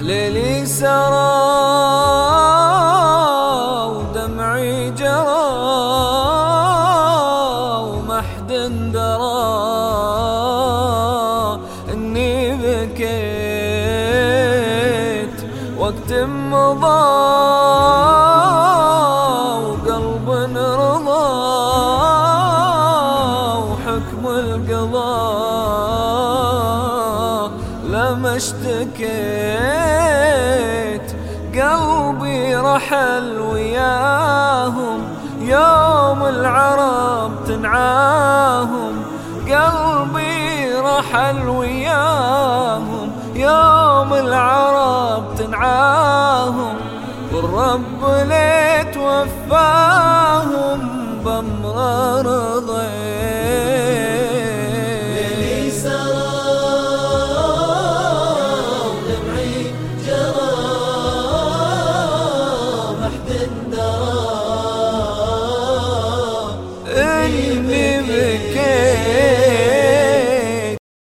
ليلي سرى ودمعي جرى ومحد درى إني بكيت وقت مضى القضاء. لما اشتكيت. قلبي رحل وياهم. يوم العرب تنعاهم. قلبي رحل وياهم. يوم العرب تنعاهم. والرب ليت وفاهم. بمرر